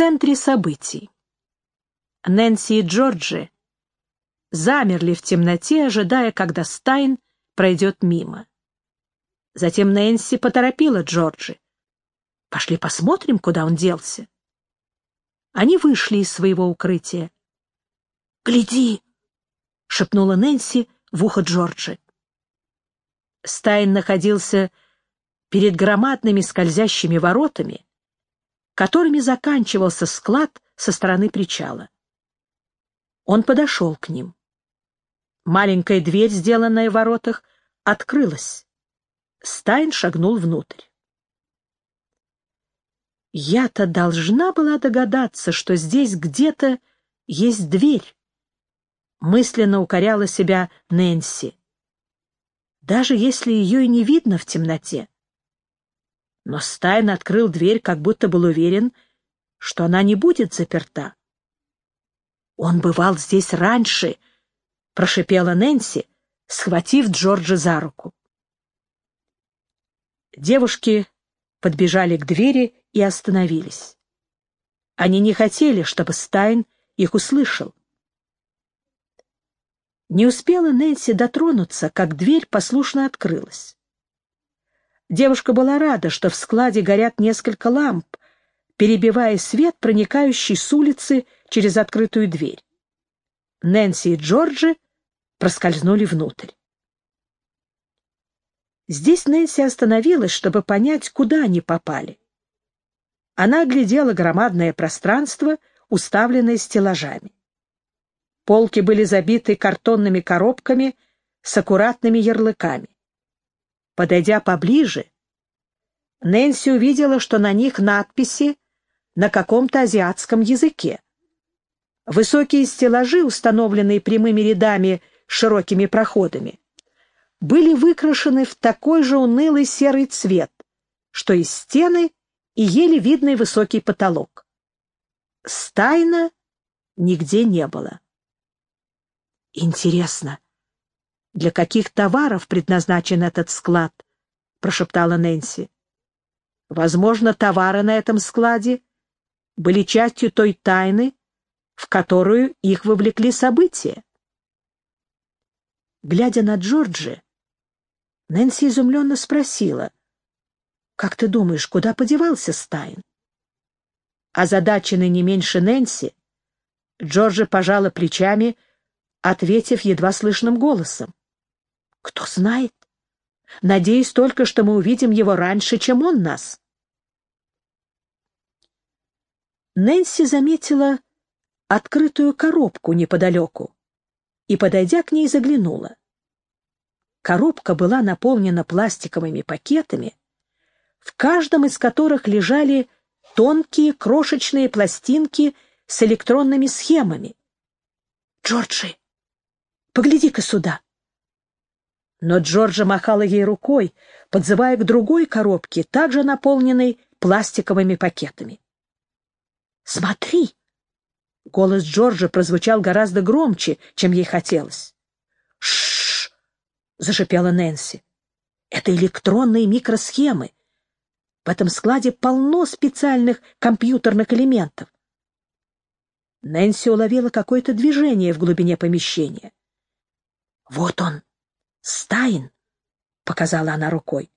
центре событий. Нэнси и Джорджи замерли в темноте, ожидая, когда Стайн пройдет мимо. Затем Нэнси поторопила Джорджи. «Пошли посмотрим, куда он делся». Они вышли из своего укрытия. «Гляди!» — шепнула Нэнси в ухо Джорджи. Стайн находился перед громадными скользящими воротами, которыми заканчивался склад со стороны причала. Он подошел к ним. Маленькая дверь, сделанная в воротах, открылась. Стайн шагнул внутрь. Я-то должна была догадаться, что здесь где-то есть дверь. Мысленно укоряла себя Нэнси. Даже если ее и не видно в темноте. Но Стайн открыл дверь, как будто был уверен, что она не будет заперта. «Он бывал здесь раньше», — прошипела Нэнси, схватив Джорджа за руку. Девушки подбежали к двери и остановились. Они не хотели, чтобы Стайн их услышал. Не успела Нэнси дотронуться, как дверь послушно открылась. Девушка была рада, что в складе горят несколько ламп, перебивая свет, проникающий с улицы через открытую дверь. Нэнси и Джорджи проскользнули внутрь. Здесь Нэнси остановилась, чтобы понять, куда они попали. Она оглядела громадное пространство, уставленное стеллажами. Полки были забиты картонными коробками с аккуратными ярлыками. Подойдя поближе, Нэнси увидела, что на них надписи на каком-то азиатском языке. Высокие стеллажи, установленные прямыми рядами с широкими проходами, были выкрашены в такой же унылый серый цвет, что и стены, и еле видный высокий потолок. Стайна нигде не было. «Интересно, для каких товаров предназначен этот склад?» — прошептала Нэнси. «Возможно, товары на этом складе были частью той тайны, в которую их вовлекли события». Глядя на Джорджи, Нэнси изумленно спросила, «Как ты думаешь, куда подевался Стайн?» Озадаченный не меньше Нэнси, Джорджи пожала плечами, ответив едва слышным голосом. «Кто знает? Надеюсь только, что мы увидим его раньше, чем он нас». Нэнси заметила открытую коробку неподалеку и, подойдя к ней, заглянула. Коробка была наполнена пластиковыми пакетами, в каждом из которых лежали тонкие крошечные пластинки с электронными схемами. «Джорджи, погляди-ка сюда!» Но Джорджа махала ей рукой, подзывая к другой коробке, также наполненной пластиковыми пакетами. «Смотри!» Голос Джорджа прозвучал гораздо громче, чем ей хотелось. «Ш зашипела Нэнси. Это электронные микросхемы. В этом складе полно специальных компьютерных элементов. Нэнси уловила какое-то движение в глубине помещения. «Вот он, Стайн!» — показала она рукой.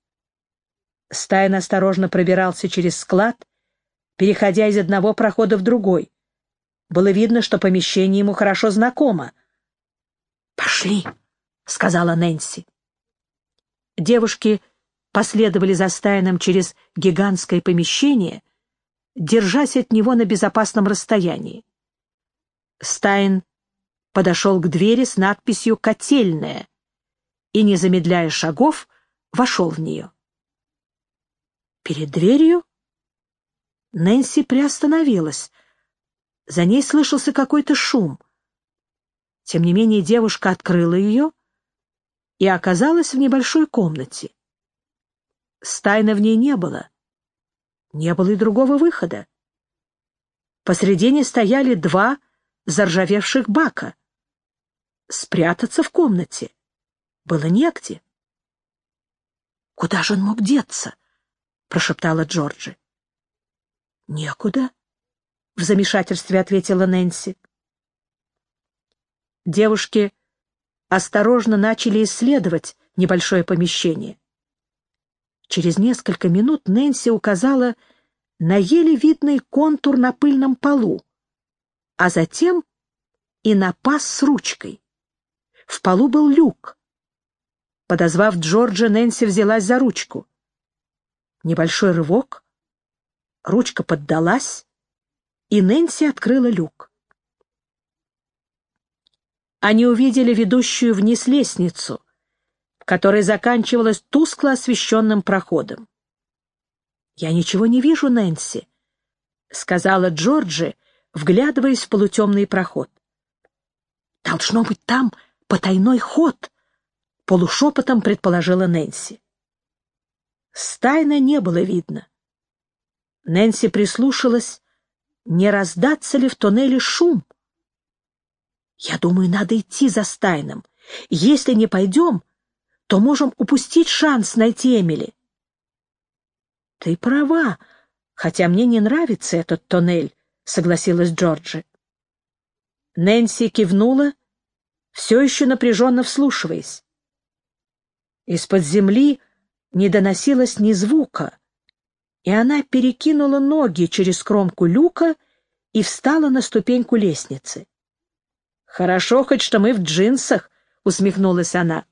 Стайн осторожно пробирался через склад, переходя из одного прохода в другой. Было видно, что помещение ему хорошо знакомо. «Пошли!» — сказала Нэнси. Девушки последовали за Стайном через гигантское помещение, держась от него на безопасном расстоянии. Стайн подошел к двери с надписью «Котельная» и, не замедляя шагов, вошел в нее. Перед дверью Нэнси приостановилась. За ней слышался какой-то шум. Тем не менее девушка открыла ее — и оказалась в небольшой комнате. Стайна в ней не было. Не было и другого выхода. Посредине стояли два заржавевших бака. Спрятаться в комнате было негде. «Куда же он мог деться?» — прошептала Джорджи. «Некуда. — в замешательстве ответила Нэнси. Девушки осторожно начали исследовать небольшое помещение. Через несколько минут Нэнси указала на еле видный контур на пыльном полу, а затем и на паз с ручкой. В полу был люк. Подозвав Джорджа, Нэнси взялась за ручку. Небольшой рывок, ручка поддалась, и Нэнси открыла люк. Они увидели ведущую вниз лестницу, которая заканчивалась тускло освещенным проходом. «Я ничего не вижу, Нэнси», — сказала Джорджи, вглядываясь в полутемный проход. «Должно быть там потайной ход», — полушепотом предположила Нэнси. Стайна не было видно. Нэнси прислушалась, не раздаться ли в туннеле шум. «Я думаю, надо идти за Стайном. Если не пойдем, то можем упустить шанс найти Эмили». «Ты права, хотя мне не нравится этот тоннель», — согласилась Джорджи. Нэнси кивнула, все еще напряженно вслушиваясь. Из-под земли не доносилось ни звука, и она перекинула ноги через кромку люка и встала на ступеньку лестницы. «Хорошо хоть, что мы в джинсах», — усмехнулась она.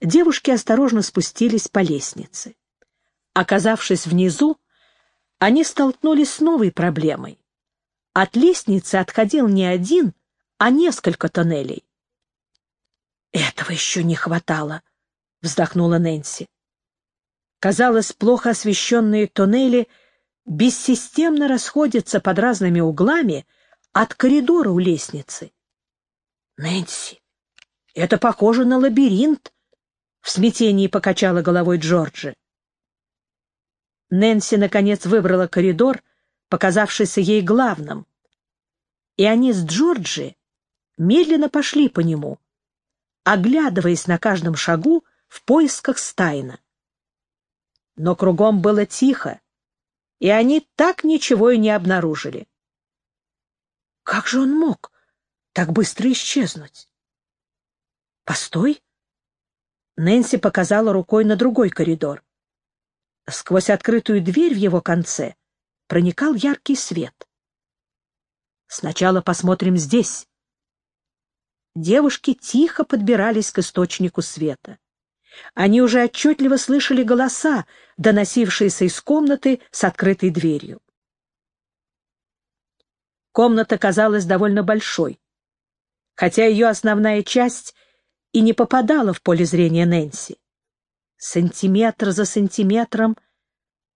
Девушки осторожно спустились по лестнице. Оказавшись внизу, они столкнулись с новой проблемой. От лестницы отходил не один, а несколько тоннелей. «Этого еще не хватало», — вздохнула Нэнси. Казалось, плохо освещенные тоннели бессистемно расходятся под разными углами от коридора у лестницы. «Нэнси, это похоже на лабиринт», — в смятении покачала головой Джорджи. Нэнси, наконец, выбрала коридор, показавшийся ей главным, и они с Джорджи медленно пошли по нему, оглядываясь на каждом шагу в поисках Стайна. Но кругом было тихо, и они так ничего и не обнаружили. Как же он мог так быстро исчезнуть? Постой! Нэнси показала рукой на другой коридор. Сквозь открытую дверь в его конце проникал яркий свет. Сначала посмотрим здесь. Девушки тихо подбирались к источнику света. Они уже отчетливо слышали голоса, доносившиеся из комнаты с открытой дверью. Комната казалась довольно большой, хотя ее основная часть и не попадала в поле зрения Нэнси. Сантиметр за сантиметром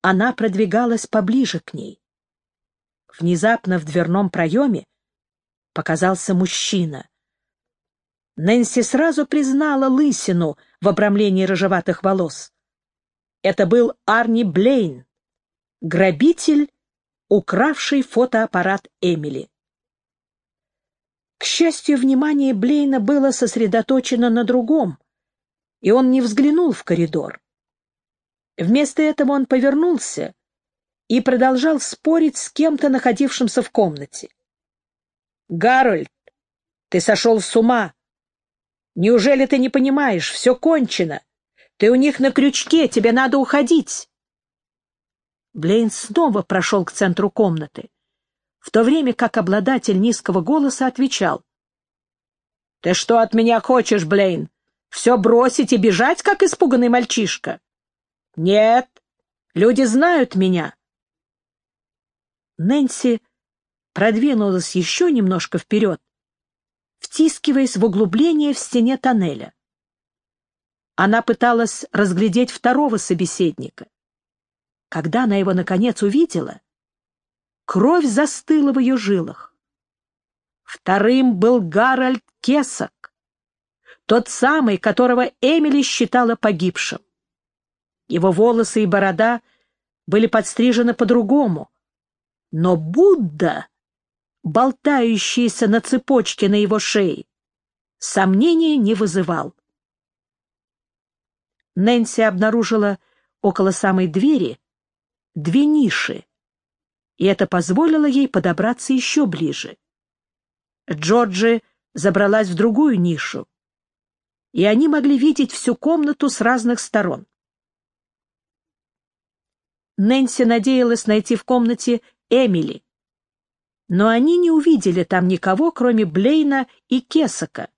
она продвигалась поближе к ней. Внезапно в дверном проеме показался мужчина. Нэнси сразу признала лысину в обрамлении рыжеватых волос. Это был Арни Блейн, грабитель, укравший фотоаппарат Эмили. К счастью, внимание Блейна было сосредоточено на другом, и он не взглянул в коридор. Вместо этого он повернулся и продолжал спорить с кем-то, находившимся в комнате. «Гарольд, ты сошел с ума! Неужели ты не понимаешь? Все кончено! Ты у них на крючке, тебе надо уходить!» Блейн снова прошел к центру комнаты, в то время как обладатель низкого голоса отвечал. «Ты что от меня хочешь, Блейн? Все бросить и бежать, как испуганный мальчишка?» «Нет, люди знают меня. Нэнси продвинулась еще немножко вперед, втискиваясь в углубление в стене тоннеля. Она пыталась разглядеть второго собеседника. Когда она его, наконец, увидела, кровь застыла в ее жилах. Вторым был Гарольд Кесок, тот самый, которого Эмили считала погибшим. Его волосы и борода были подстрижены по-другому, но Будда, болтающийся на цепочке на его шее, сомнения не вызывал. Нэнси обнаружила около самой двери две ниши, и это позволило ей подобраться еще ближе. Джорджи забралась в другую нишу, и они могли видеть всю комнату с разных сторон. Нэнси надеялась найти в комнате Эмили, но они не увидели там никого, кроме Блейна и Кесака,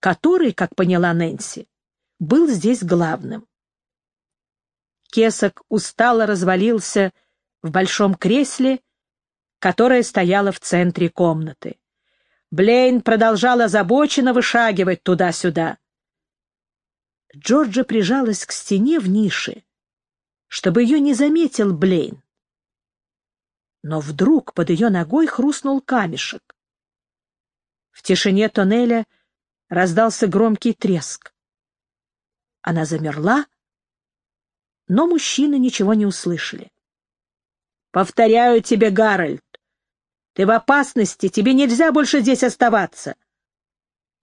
который, как поняла Нэнси, был здесь главным. Кесак устало развалился в большом кресле, которое стояло в центре комнаты. Блейн продолжал озабоченно вышагивать туда-сюда. Джорджа прижалась к стене в нише, чтобы ее не заметил Блейн. Но вдруг под ее ногой хрустнул камешек. В тишине тоннеля раздался громкий треск. Она замерла, но мужчины ничего не услышали. «Повторяю тебе, Гарольд, ты в опасности, тебе нельзя больше здесь оставаться».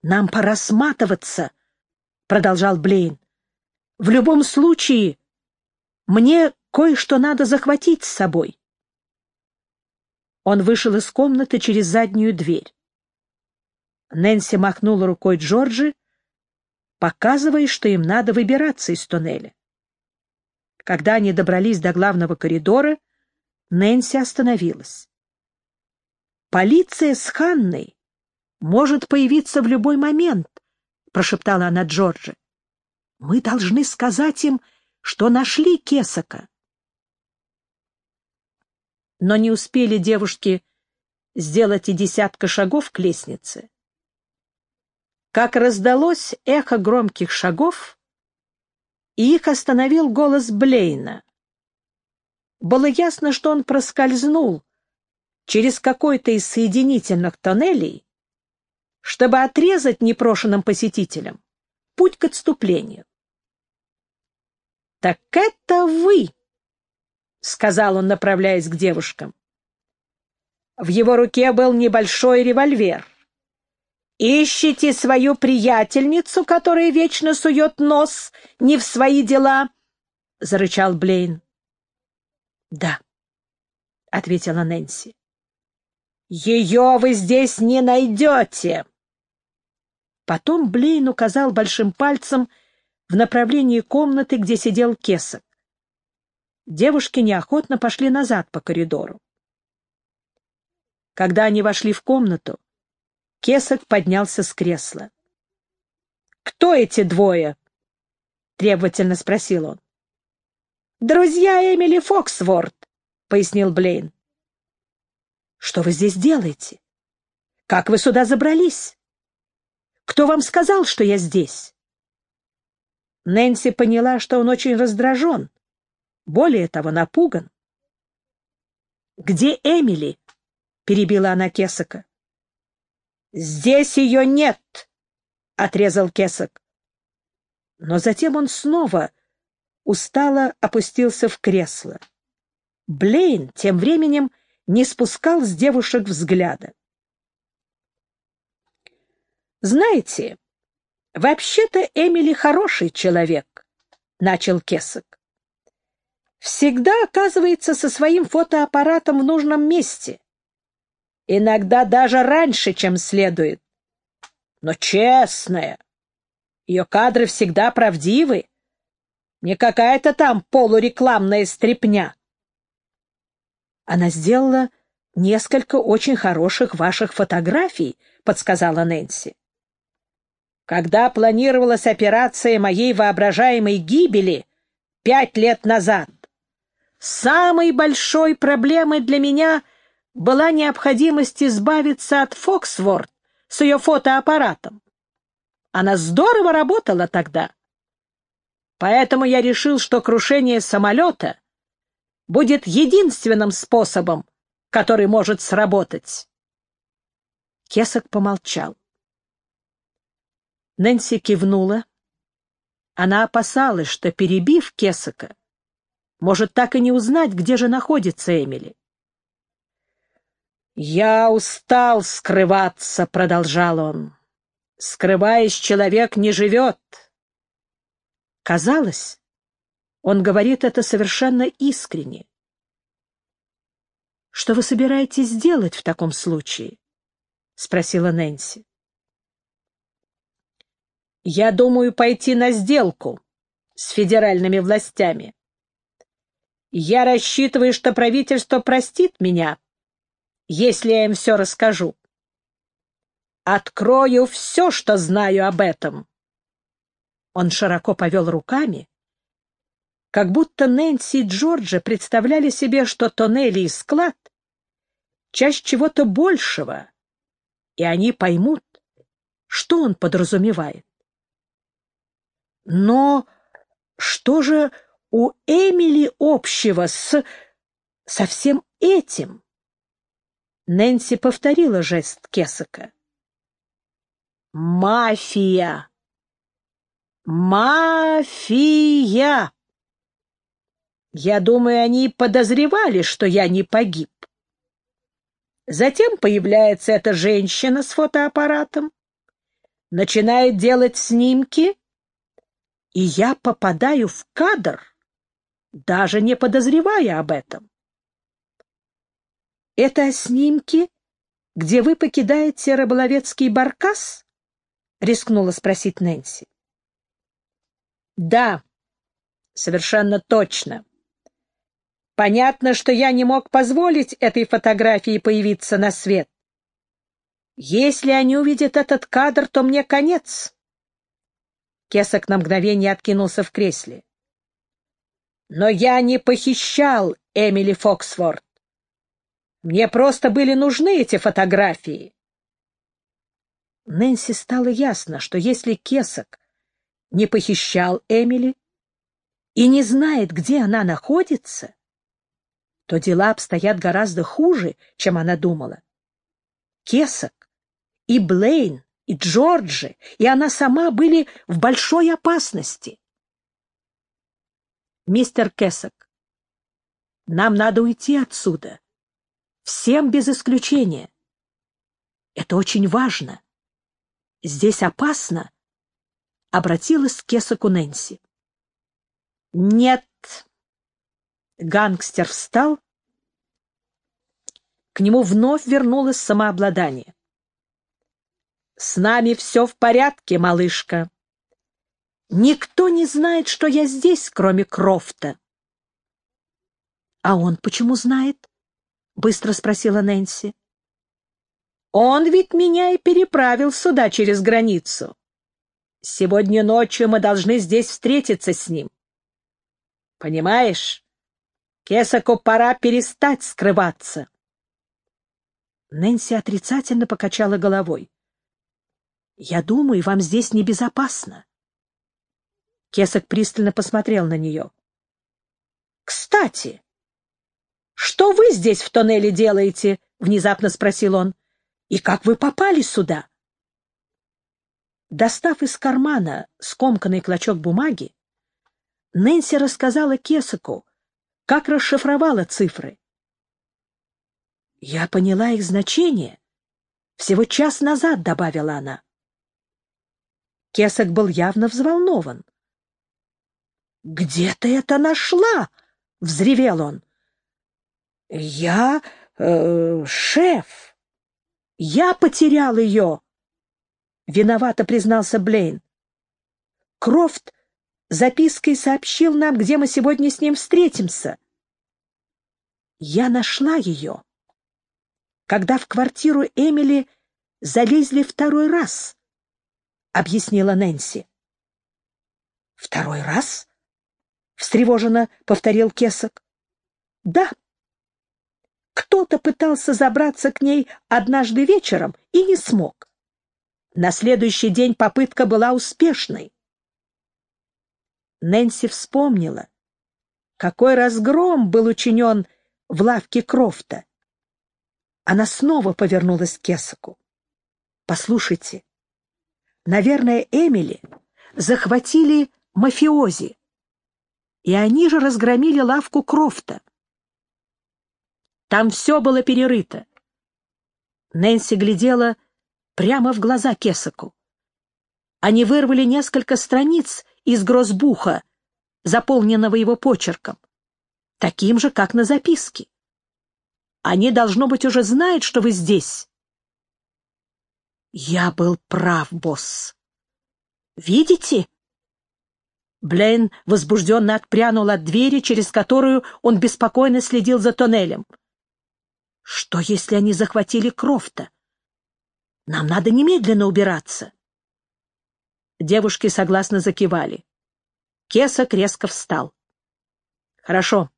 «Нам пора сматываться», — продолжал Блейн. «В любом случае мне кое-что надо захватить с собой. Он вышел из комнаты через заднюю дверь. Нэнси махнула рукой Джорджи, показывая, что им надо выбираться из туннеля. Когда они добрались до главного коридора, Нэнси остановилась. «Полиция с Ханной может появиться в любой момент», — прошептала она Джорджи. «Мы должны сказать им, что нашли Кесака. Но не успели девушки сделать и десятка шагов к лестнице. Как раздалось эхо громких шагов, и их остановил голос Блейна. Было ясно, что он проскользнул через какой-то из соединительных тоннелей, чтобы отрезать непрошенным посетителям путь к отступлению. «Так это вы!» — сказал он, направляясь к девушкам. В его руке был небольшой револьвер. «Ищите свою приятельницу, которая вечно сует нос не в свои дела?» — зарычал Блейн. «Да», — ответила Нэнси. «Ее вы здесь не найдете!» Потом Блейн указал большим пальцем в направлении комнаты, где сидел Кесок. Девушки неохотно пошли назад по коридору. Когда они вошли в комнату, Кесок поднялся с кресла. «Кто эти двое?» — требовательно спросил он. «Друзья Эмили Фоксворт», — пояснил Блейн. «Что вы здесь делаете? Как вы сюда забрались? Кто вам сказал, что я здесь?» Нэнси поняла, что он очень раздражен, более того, напуган. «Где Эмили?» — перебила она Кесака. «Здесь ее нет!» — отрезал Кесак. Но затем он снова устало опустился в кресло. Блейн тем временем не спускал с девушек взгляда. «Знаете, «Вообще-то Эмили хороший человек», — начал Кесок. «Всегда оказывается со своим фотоаппаратом в нужном месте. Иногда даже раньше, чем следует. Но честная. Ее кадры всегда правдивы. Не какая-то там полурекламная стряпня». Она сделала несколько очень хороших ваших фотографий, — подсказала Нэнси когда планировалась операция моей воображаемой гибели пять лет назад. Самой большой проблемой для меня была необходимость избавиться от Фоксворд с ее фотоаппаратом. Она здорово работала тогда. Поэтому я решил, что крушение самолета будет единственным способом, который может сработать. Кесок помолчал. Нэнси кивнула. Она опасалась, что, перебив Кесака, может так и не узнать, где же находится Эмили. «Я устал скрываться», — продолжал он. «Скрываясь, человек не живет». Казалось, он говорит это совершенно искренне. Что вы собираетесь сделать в таком случае? — спросила Нэнси. «Я думаю пойти на сделку с федеральными властями. Я рассчитываю, что правительство простит меня, если я им все расскажу. Открою все, что знаю об этом». Он широко повел руками, как будто Нэнси и Джорджа представляли себе, что тоннели и склад — часть чего-то большего, и они поймут, что он подразумевает. Но что же у Эмили общего с... со всем этим? Нэнси повторила жест Кесака. «Мафия! Мафия!» Я думаю, они подозревали, что я не погиб. Затем появляется эта женщина с фотоаппаратом, начинает делать снимки, и я попадаю в кадр, даже не подозревая об этом. Это снимки, где вы покидаете рыболовецкий баркас? — рискнула спросить Нэнси. — Да, совершенно точно. Понятно, что я не мог позволить этой фотографии появиться на свет. Если они увидят этот кадр, то мне конец. Кесок на мгновение откинулся в кресле. Но я не похищал Эмили Фоксфорд. Мне просто были нужны эти фотографии. Нэнси стало ясно, что если Кесок не похищал Эмили и не знает, где она находится, то дела обстоят гораздо хуже, чем она думала. Кесок и Блейн, и Джорджи, и она сама были в большой опасности. Мистер Кесок, нам надо уйти отсюда. Всем без исключения. Это очень важно. Здесь опасно, — обратилась к Кесаку Нэнси. Нет, Гангстер встал. К нему вновь вернулось самообладание. «С нами все в порядке, малышка. Никто не знает, что я здесь, кроме Крофта». «А он почему знает?» — быстро спросила Нэнси. «Он ведь меня и переправил сюда через границу. Сегодня ночью мы должны здесь встретиться с ним. Понимаешь, Кесаку пора перестать скрываться. Нэнси отрицательно покачала головой. «Я думаю, вам здесь небезопасно». Кесок пристально посмотрел на нее. «Кстати, что вы здесь в тоннеле делаете?» — внезапно спросил он. «И как вы попали сюда?» Достав из кармана скомканный клочок бумаги, Нэнси рассказала Кесаку, как расшифровала цифры. «Я поняла их значение. Всего час назад», — добавила она. Кесок был явно взволнован. «Где ты это нашла?» — взревел он. «Я... Э, шеф. Я потерял ее!» Виновато признался Блейн. Крофт запиской сообщил нам, где мы сегодня с ним встретимся. Я нашла ее, когда в квартиру Эмили залезли второй раз, — объяснила Нэнси. — Второй раз? — встревоженно повторил Кесок. — Да. Кто-то пытался забраться к ней однажды вечером и не смог. На следующий день попытка была успешной. Нэнси вспомнила, какой разгром был учинен в лавке Крофта. Она снова повернулась к Кесаку. «Послушайте, наверное, Эмили захватили мафиози, и они же разгромили лавку Крофта. Там все было перерыто. Нэнси глядела прямо в глаза Кесаку. Они вырвали несколько страниц из грозбуха, заполненного его почерком, таким же, как на записке. Они, должно быть, уже знают, что вы здесь. Я был прав, босс. Видите? Блейн возбужденно отпрянул от двери, через которую он беспокойно следил за тоннелем. Что, если они захватили Крофта? Нам надо немедленно убираться. Девушки согласно закивали. Кесок резко встал. Хорошо.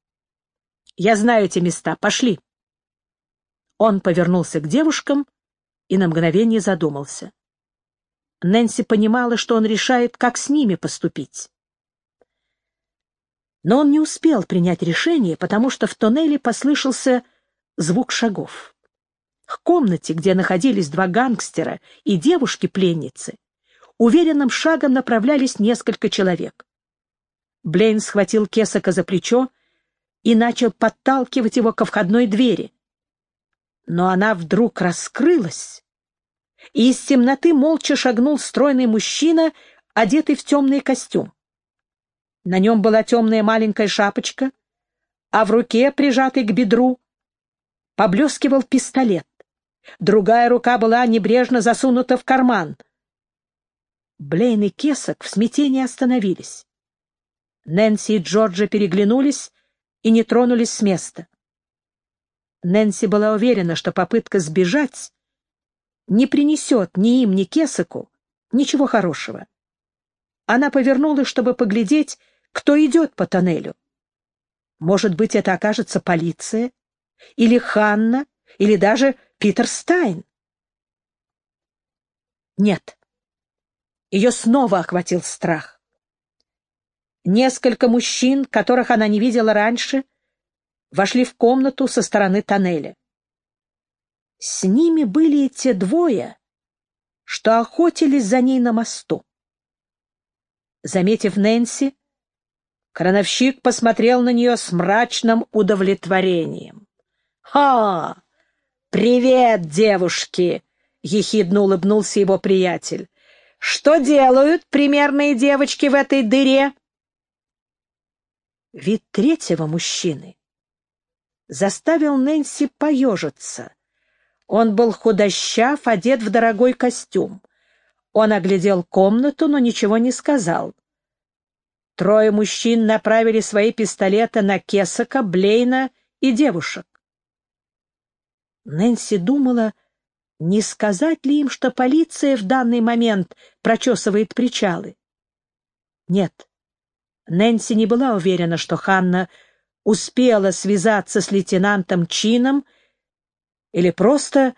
Я знаю эти места. Пошли. Он повернулся к девушкам и на мгновение задумался. Нэнси понимала, что он решает, как с ними поступить. Но он не успел принять решение, потому что в тоннеле послышался звук шагов. К комнате, где находились два гангстера и девушки-пленницы, уверенным шагом направлялись несколько человек. Блейн схватил Кесака за плечо и начал подталкивать его ко входной двери. Но она вдруг раскрылась, и из темноты молча шагнул стройный мужчина, одетый в темный костюм. На нем была темная маленькая шапочка, а в руке, прижатой к бедру, поблескивал пистолет. Другая рука была небрежно засунута в карман. Блейн и Кесок в смятении остановились. Нэнси и Джорджа переглянулись и не тронулись с места. Нэнси была уверена, что попытка сбежать не принесет ни им, ни Кесаку ничего хорошего. Она повернулась, чтобы поглядеть, кто идет по тоннелю. Может быть, это окажется полиция, или Ханна, или даже Питер Стайн. Нет. Ее снова охватил страх. Несколько мужчин, которых она не видела раньше, вошли в комнату со стороны тоннеля. С ними были те двое, что охотились за ней на мосту. Заметив Нэнси, крановщик посмотрел на нее с мрачным удовлетворением. «Ха! Привет, девушки!» — ехидно улыбнулся его приятель. «Что делают примерные девочки в этой дыре?» Вид третьего мужчины заставил Нэнси поежиться. Он был худощав, одет в дорогой костюм. Он оглядел комнату, но ничего не сказал. Трое мужчин направили свои пистолеты на Кесака, Блейна и девушек. Нэнси думала, не сказать ли им, что полиция в данный момент прочесывает причалы. Нет, Нэнси не была уверена, что Ханна успела связаться с лейтенантом Чином или просто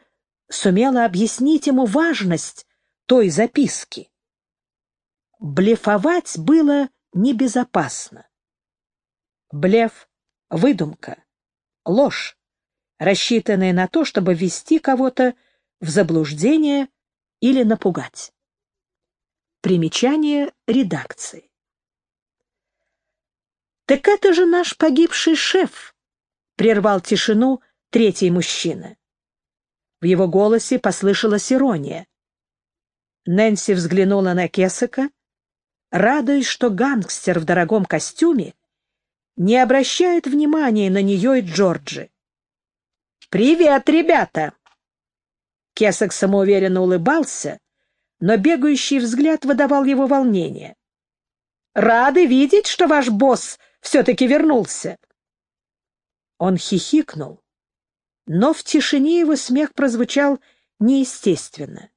сумела объяснить ему важность той записки. Блефовать было небезопасно. Блеф — выдумка, ложь, рассчитанная на то, чтобы ввести кого-то в заблуждение или напугать. Примечание редакции. «Так это же наш погибший шеф!» — прервал тишину третий мужчина. В его голосе послышалась ирония. Нэнси взглянула на Кесака, радуясь, что гангстер в дорогом костюме не обращает внимания на нее и Джорджи. «Привет, ребята!» Кесак самоуверенно улыбался, но бегающий взгляд выдавал его волнение. «Рады видеть, что ваш босс все-таки вернулся!» Он хихикнул, но в тишине его смех прозвучал неестественно,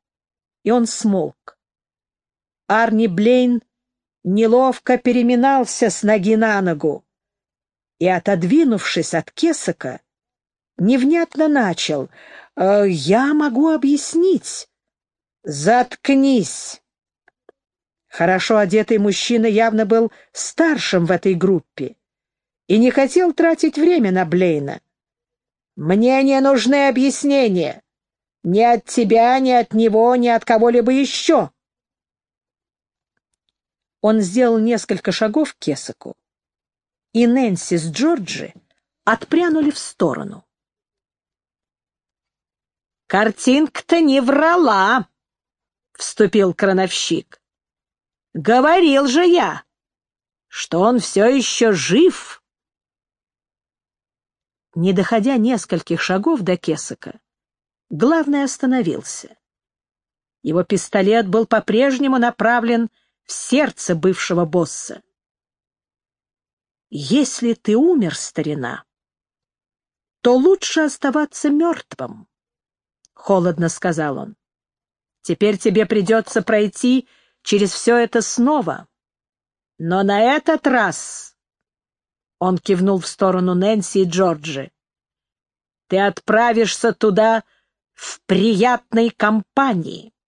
и он смолк. Арни Блейн неловко переминался с ноги на ногу и, отодвинувшись от Кесака, невнятно начал. «Э, «Я могу объяснить». «Заткнись!» Хорошо одетый мужчина явно был старшим в этой группе и не хотел тратить время на Блейна. «Мне не нужны объяснения. Ни от тебя, ни от него, ни от кого-либо еще». Он сделал несколько шагов к Кесаку, и Нэнси с Джорджи отпрянули в сторону. «Картинка-то не врала!» — вступил крановщик. «Говорил же я, что он все еще жив!» Не доходя нескольких шагов до Кесака, главный остановился. Его пистолет был по-прежнему направлен в сердце бывшего босса. «Если ты умер, старина, то лучше оставаться мертвым», — холодно сказал он. «Теперь тебе придется пройти через все это снова. Но на этот раз он кивнул в сторону Нэнси и Джорджи. «Ты отправишься туда в приятной компании».